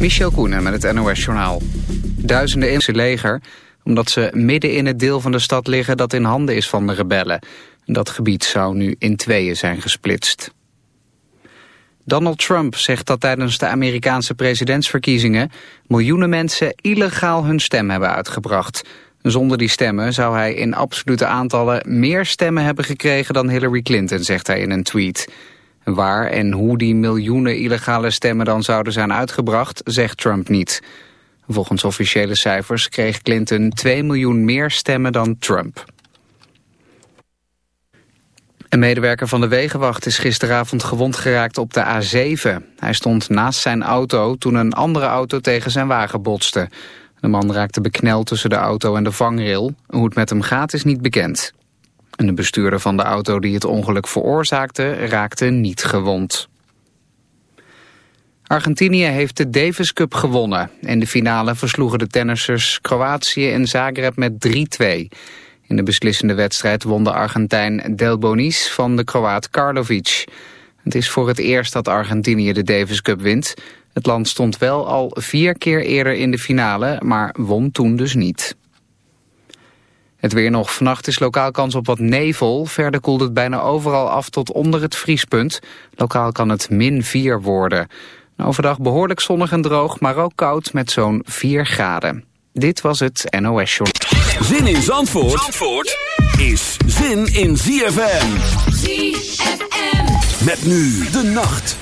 Michel Koenen met het NOS-journaal. Duizenden in leger, omdat ze midden in het deel van de stad liggen dat in handen is van de rebellen. Dat gebied zou nu in tweeën zijn gesplitst. Donald Trump zegt dat tijdens de Amerikaanse presidentsverkiezingen miljoenen mensen illegaal hun stem hebben uitgebracht. Zonder die stemmen zou hij in absolute aantallen meer stemmen hebben gekregen dan Hillary Clinton, zegt hij in een tweet. Waar en hoe die miljoenen illegale stemmen dan zouden zijn uitgebracht, zegt Trump niet. Volgens officiële cijfers kreeg Clinton 2 miljoen meer stemmen dan Trump. Een medewerker van de Wegenwacht is gisteravond gewond geraakt op de A7. Hij stond naast zijn auto toen een andere auto tegen zijn wagen botste. De man raakte bekneld tussen de auto en de vangrail. Hoe het met hem gaat is niet bekend. De bestuurder van de auto die het ongeluk veroorzaakte raakte niet gewond. Argentinië heeft de Davis Cup gewonnen. In de finale versloegen de tennissers Kroatië en Zagreb met 3-2. In de beslissende wedstrijd won de Argentijn Del Bonis van de Kroaat Karlovic. Het is voor het eerst dat Argentinië de Davis Cup wint. Het land stond wel al vier keer eerder in de finale, maar won toen dus niet. Het weer nog. Vannacht is lokaal kans op wat nevel. Verder koelt het bijna overal af tot onder het vriespunt. Lokaal kan het min 4 worden. Overdag behoorlijk zonnig en droog, maar ook koud met zo'n 4 graden. Dit was het NOS Show. Zin in Zandvoort, Zandvoort is zin in ZFM. ZFM. Met nu de nacht.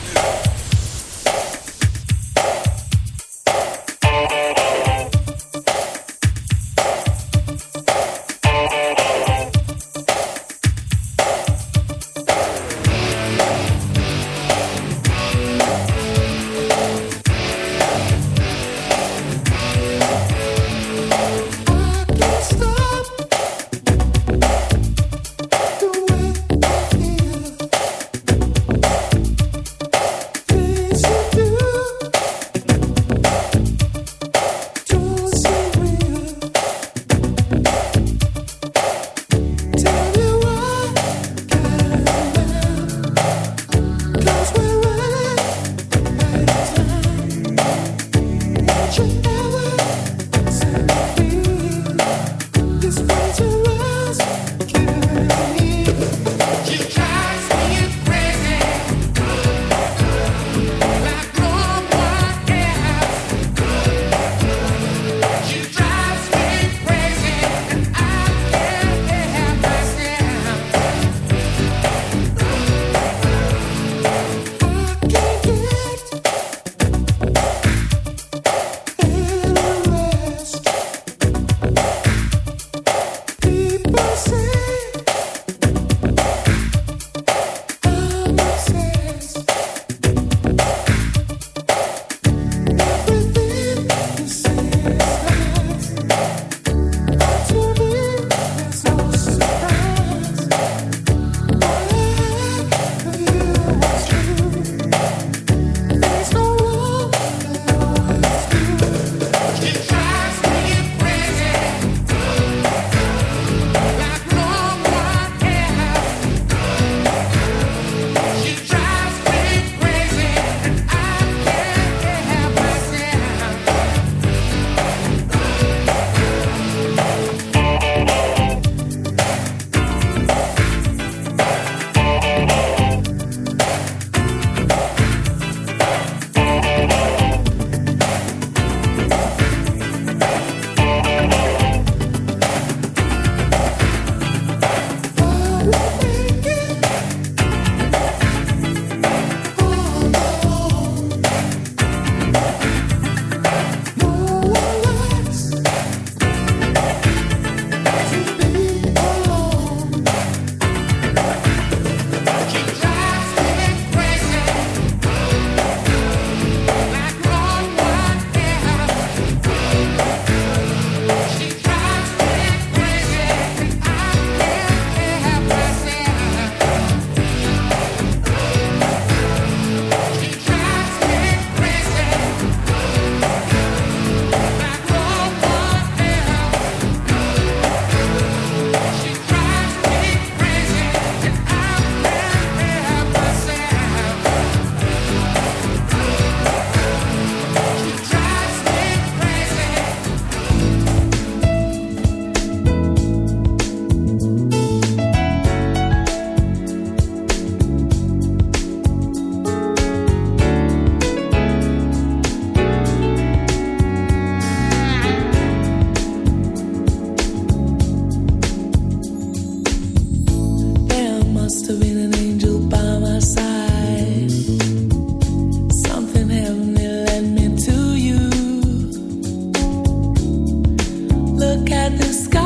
sky.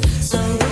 know. So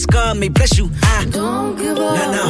scar may bless you. I don't give up. Nah, nah.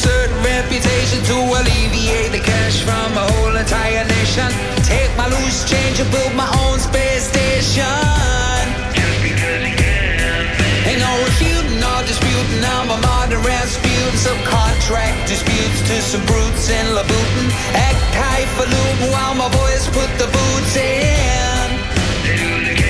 Certain reputation to alleviate the cash from a whole entire nation. Take my loose change and build my own space station. Just because you can. Ain't no refuting or disputing. I'm a modern Rasputin. Some contract disputes to some brutes in Louboutin. Act highfalutin while my boys put the boots in. They do Party